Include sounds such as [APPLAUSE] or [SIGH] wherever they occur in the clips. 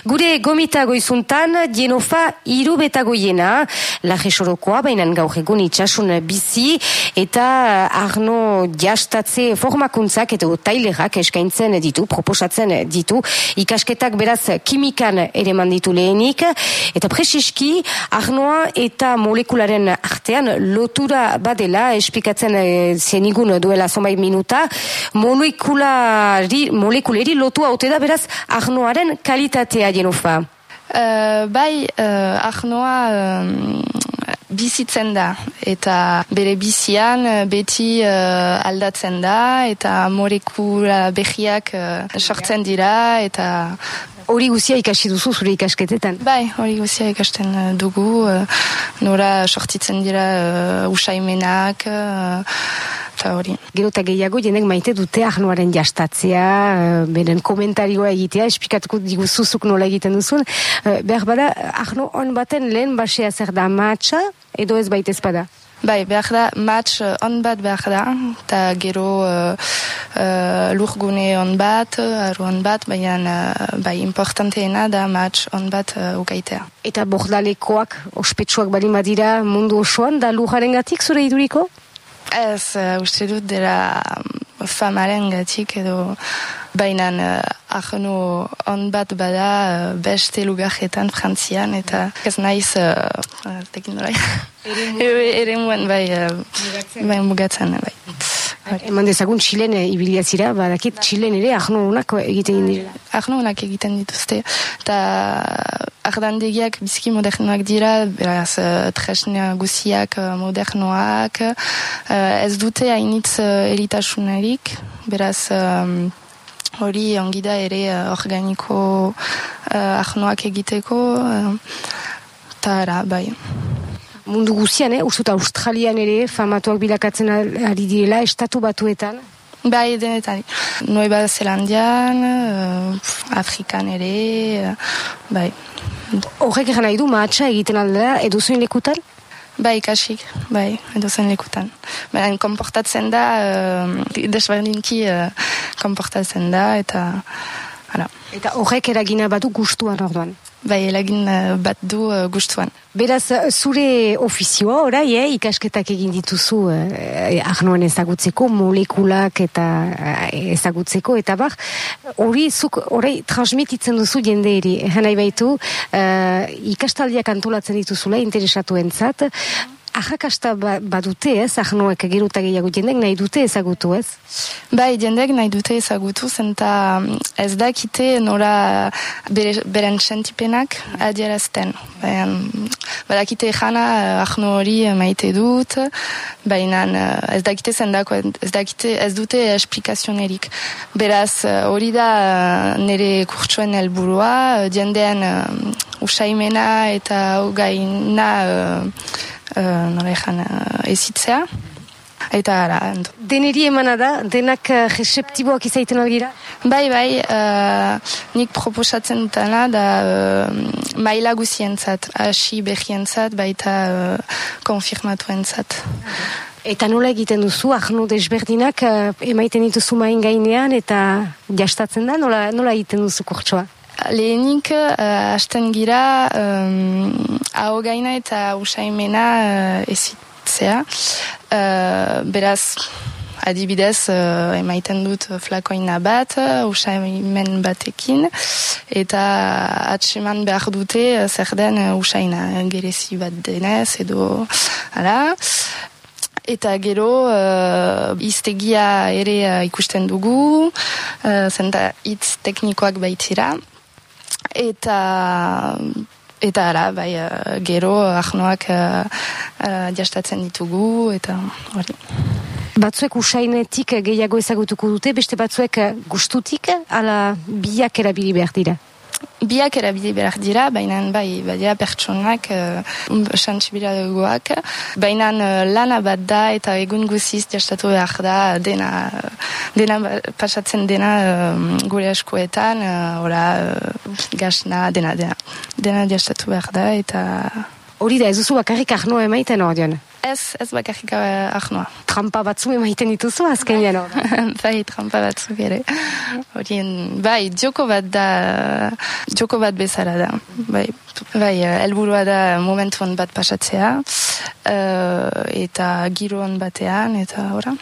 Gure gomita goizuntan, Genofa irubeta goiena, lajesorokoa, baina gaur egun itxasun bizi, eta arno jastatze formakuntzak eta tailerak eskaintzen ditu, proposatzen ditu, ikasketak beraz kimikan ere manditu lehenik, eta presiski, arnoa eta molekularen artean lotura badela, espikatzen eh, zenigun duela zomai minuta, molekulari, molekuleri lotu haute da beraz arnoaren kalitatea Jenufa? Uh, bai, uh, ahnoa uh, bizitzen da, eta bere bizian beti uh, aldatzen da, eta molekula behiak uh, sortzen dira, eta hori guzia ikasi duzu zure ikasketetan? Bai, hori guzia ikasten dugu, uh, nora sortitzen dira uh, usaimenak, eta hori. Gero eta gehiago jendek maite dute ahnoaren jastatzea, beren komentarioa egitea, espikatuko diguzuzuk nola egiten duzun. Uh, behar bada, ahno on baten lehen basea zer da matxa, edo ez baita ezpada? Bai, behar da, matx on bat behar da, eta gero uh, uh, lurgune on bat, aru on bat, baina uh, bai, importanteena da matx on bat uh, ukaitea. Eta bordalekoak, ospetsuak bali madira mundu osoan, da lujaren gatik zure iduriko? Ez, uh, uste dut dela um, famaren gatik edo bainan uh, ahonu on bat bada uh, beste lugarretan frantzian eta ez naiz uh, uh, tekin dorai. Ere muen bai, uh, bai mugatzen, bai. Eman dezagun Txilen ibilia zira, badakit Txilen ere ahnu egiten dira. Ahnu egiten dituzte. Eta ardandegiak bizki modernoak dira, beraz uh, tresna guziak uh, modernoak, ez dute hainitz eritasunarik, beraz hori um, ongida ere organiko uh, ahnoak egiteko, eta uh, ara, bai mundu guzian, eh? Uste Australian ere, famatuak bilakatzen ari direla, estatu batuetan? Bai, denetan. Nueva Zelandian, uh, Afrikan ere, uh, bai. Horrek egan nahi du, maatxa egiten aldera, edo zuen lekutan? Bai, kasik, bai, edo zen lekutan. Baina, komportatzen da, uh, desberdinki uh, komportatzen da, eta... Hala. Eta horrek eragina badu gustuan orduan? Bai, elagin uh, bat du uh, gustuan. Beraz, uh, zure ofizioa, orai, eh, ikasketak egin dituzu eh, ahnoan ezagutzeko, molekulak eta eh, ezagutzeko, eta bar, hori, zuk, orai, transmititzen duzu jende eri, nahi baitu, uh, ikastaldiak antolatzen dituzula, interesatu entzat, Ajakasta ba, badute ez, ahnoek geruta gehiago jendek nahi dute ezagutu ez? Bai, jendek nahi dute ezagutu, zenta mm, ez dakite nora bere, beren sentipenak adierazten. Badakite jana eh, ahno hori maite dut, baina eh, ez dakite zendako, ez dakite ez dute esplikazionerik. Beraz, eh, hori da nire kurtsuen helburua, jendean usaimena eta gaina uh, nola ezan uh, ezitzea. Eta ara, Deneri emana da, denak uh, receptiboak izaiten algira? Bai, bai, uh, nik proposatzen dutana da uh, maila guzientzat, hasi behientzat, baita uh, konfirmatuentzat. Eta nola egiten duzu, ahnu desberdinak uh, emaiten dituzu main gainean eta jastatzen da, nola, nola egiten duzu kurtsua? Lehenik, uh, hasten gira, um, hau gaina eta usaimena uh, ezitzea. Uh, beraz, adibidez, uh, emaiten dut flakoina bat, usaimen batekin, eta atseman behar dute zer den usaina gerezi bat denez, edo, ala. Eta gero, uh, iztegia ere ikusten dugu, uh, zenta hitz teknikoak baitira, eta eta ara, bai, uh, gero ahnoak uh, uh, jastatzen ditugu eta hori. Batzuek usainetik gehiago ezagutuko dute, beste batzuek gustutik, ala biak erabili behar dira? Biak erabide behar dira, baina bai, badia pertsonak uh, baina uh, lana bat da eta egun guziz jastatu behar da dena, dena pasatzen dena uh, gure eskuetan, uh, ora, uh, gasna, dena, dena, dena jastatu behar da eta... Hori da, ez duzu bakarrik ahnoa emaiten hor Ez, ez bakarrik uh, ahnoa. Trampa batzu emaiten dituzu azken jano. [LAUGHS] bai, trampa batzuk ere. Horien, bai, joko bat da, joko bat bezala da. Bai, bai elburua da momentuan bat pasatzea, uh, eta giroan batean, eta ora.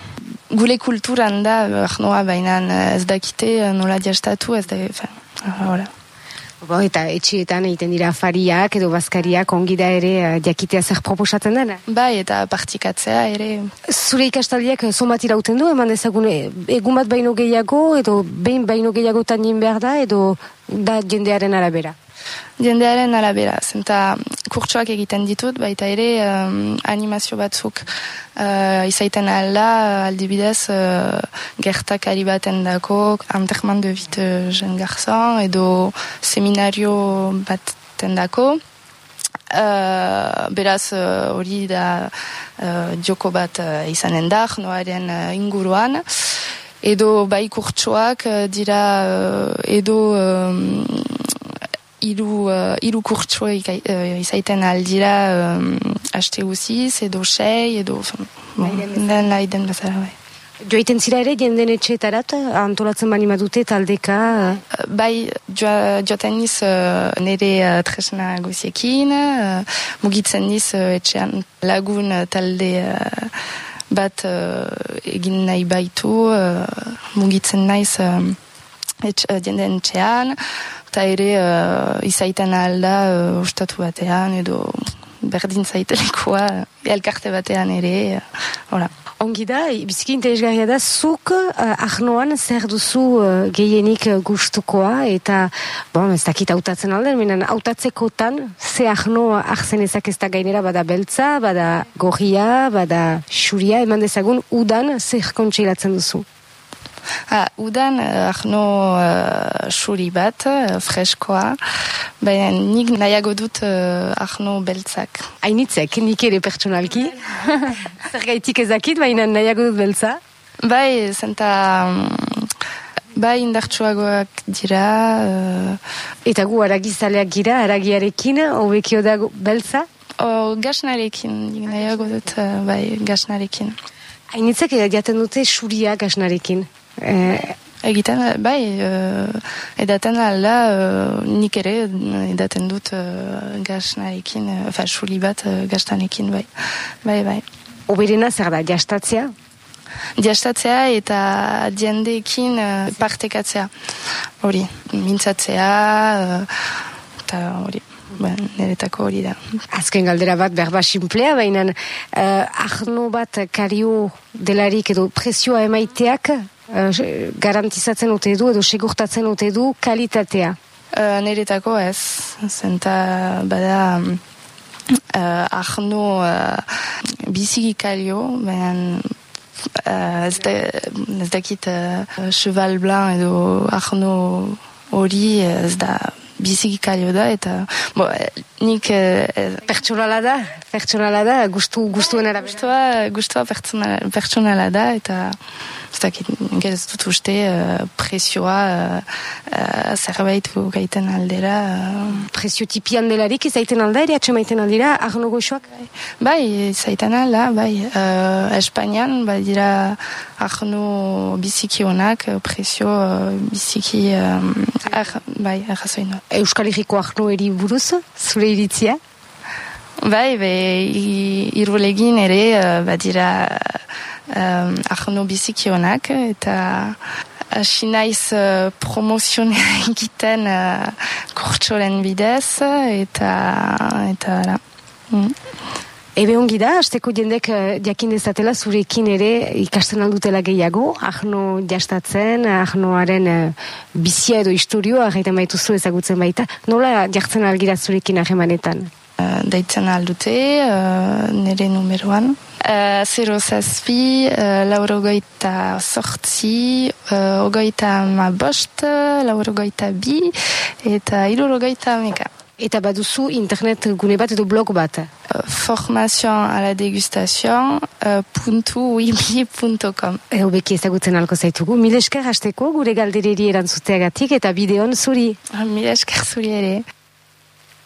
Gule kulturan da, ahnoa baina ez dakite nola diastatu, ez da, ora. Bo, eta etxietan egiten dira fariak edo bazkariak ongi da ere uh, jakitea zer proposatzen dena? Bai, eta partikatzea ere. Zure ikastaldiak zonbat irauten du, eman dezagun egun bat baino gehiago edo behin baino gehiago tanin behar da edo da jendearen arabera? jendearen arabera, zenta kurtsuak egiten ditut, baita ere um, animazio batzuk uh, izaiten alda, aldibidez uh, gertak ari baten dako, anterman de vite jen garzan, edo seminario bat tendako. Uh, beraz hori uh, da uh, joko bat uh, izanen da, noaren uh, inguruan. Edo bai kurtsuak uh, dira uh, edo um, iru, uh, iru kurtsua uh, izaiten aldira um, haste guziz, edo sei, edo den laiden bezala bai. Joaiten zira ere jenden etxeetarat, antolatzen bani madute taldeka? Uh, bai, joaten niz uh, nire uh, tresna guziekin, uh, mugitzen niz uh, etxean lagun uh, talde uh, bat uh, egin nahi baitu, uh, mugitzen naiz uh, jenden etxean, eta ere uh, izaiten alda uh, ostatu batean edo berdin zaitelekoa elkarte batean ere uh, Ongi da, biziki interesgarria da, zuk uh, ahnoan zer duzu uh, gehienik gustukoa eta, bon, ez dakit autatzen alden, menen autatzekotan ze ahno ahzen ezak ez da gainera bada beltza, bada gorria, bada xuria, eman dezagun udan zer kontseilatzen duzu? Ha, udan uh, arno uh, suri bat, uh, freskoa, baina nik nahiago dut uh, arno beltzak. Hainitzek, nik ere pertsonalki. [LAUGHS] Zer gaitik ezakit, baina nahiago dut beltza? Bai, zenta... Um, bai, indartsuagoak dira. Uh, Eta gu aragizaleak gira, aragiarekin, hobekio da beltza? O, gasnarekin, nahiago dut, uh, bai, gasnarekin. Hainitzek jaten dute suria gasnarekin. Eh, egiten, bai, uh, edaten alda, uh, nik ere edaten dut uh, gasnarekin, uh, suli bat uh, gastanekin, bai, bai, bai. Oberena zer da, jastatzea? Jastatzea eta diendeekin uh, partekatzea, hori, mintzatzea, eta hori. Ba, niretako hori da. Azken galdera bat berba simplea, baina uh, ahno bat kario delarik edo presioa emaiteak garantizatzen dute du edo segurtatzen dute du kalitatea? Uh, niretako ez, zenta bada uh, ahno uh, biziki kalio, baina uh, ez, da, ez dakit uh, cheval blanc edo ahno hori ez da biziki kalio da, eta bo, nik... Eh, pertsonala da, pertsonala da, gustu, gustuen arabera. Gustua, gustua pertsonala da, eta ez dakit, ez dut uste uh, presioa uh, zerbait gaiten aldera. Uh. Presio tipian delarik izaiten alda, ere atxemaiten aldira, arno goxoak? Bai, izaiten alda, bai. Uh, Espainian, bai dira arno biziki honak, presio uh, biziki, um, ar, bai, arrazoin. Euskal Herriko arno eri buruz, zure iritzia? Bai, be, irulegin ere, uh, badira um, arno bizikionak eta hasi naiz uh, promozionea [LAUGHS] egiten uh, kurtsoren bidez eta eta ara. Mm. Ebe ongi da, azteko jendek uh, jakin dezatela zurekin ere ikasten aldutela gehiago, ahno jastatzen, ahnoaren uh, bizia edo historioa, gaita zu ezagutzen baita. Nola jartzen algira zurekin ahemanetan? Uh, daitzen aldute, uh, nire numeroan. Uh, zero zazpi, uh, laurogoita sortzi, uh, ogoita ma bost, laurogoita bi, eta irurogoita meka. Eta baduzu internet gune bat edo blog bat? Uh, formation a la degustation uh, puntu wibli punto com. Ego beki ezagutzen alko zaitugu. Mil esker hasteko gure galdereri erantzuteagatik eta bideon zuri. Uh, Mil esker zuri ere.